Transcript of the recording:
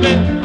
baby.